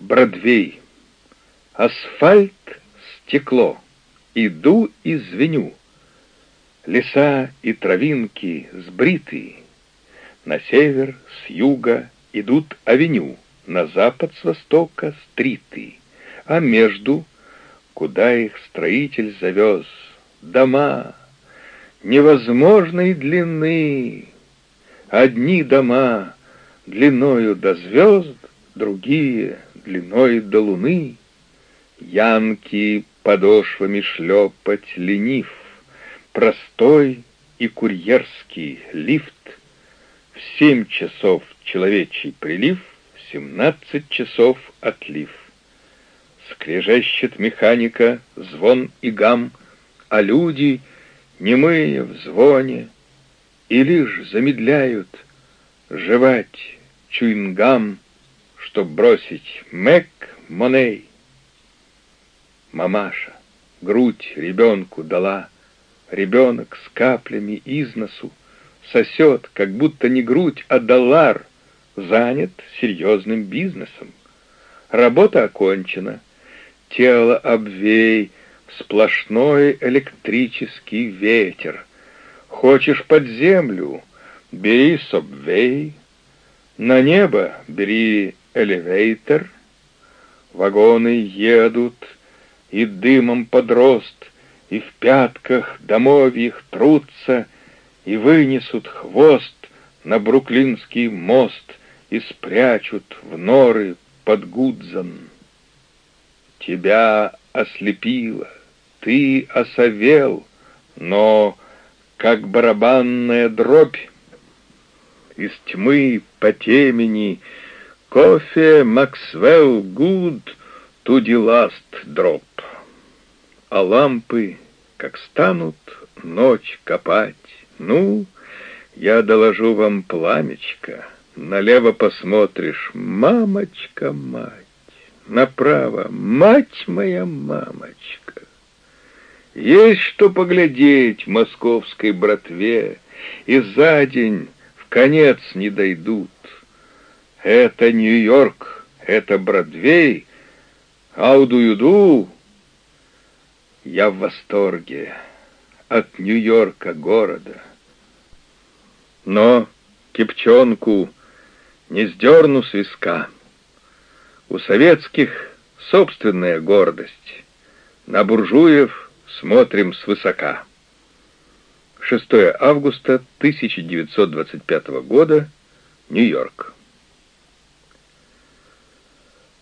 Бродвей. Асфальт, стекло. Иду и звеню. Леса и травинки сбритые. На север, с юга идут авеню, На запад, с востока стриты. А между, куда их строитель завез, Дома невозможной длины. Одни дома длиною до звезд, Другие длиной до луны. Янки подошвами шлепать ленив, Простой и курьерский лифт. В семь часов человечий прилив, В семнадцать часов отлив. Скрежещет механика, звон и гам, А люди, немые в звоне, И лишь замедляют жевать чуингам, Чтоб бросить Мэк Моней. Мамаша грудь ребенку дала, Ребенок с каплями из носу Сосет, как будто не грудь, а доллар, Занят серьезным бизнесом. Работа окончена, тело обвей, Сплошной электрический ветер. Хочешь под землю, бери субвей, На небо бери элевейтор. Вагоны едут, и дымом подрост, И в пятках домовьих трутся, И вынесут хвост на Бруклинский мост И спрячут в норы под Гудзон. Тебя ослепило, ты осовел, Но, как барабанная дробь, Из тьмы по темени Кофе Максвелл good to the last drop. А лампы, как станут ночь копать, Ну, я доложу вам пламечко, Налево посмотришь, мамочка, мать, Направо, мать моя мамочка. Есть что поглядеть в московской братве, И за день в конец не дойдут. Это Нью-Йорк, это Бродвей, Ауду-юду. Я в восторге от Нью-Йорка города. Но кипчонку не сдерну с виска. У советских собственная гордость. На буржуев смотрим свысока. 6 августа 1925 года, Нью-Йорк.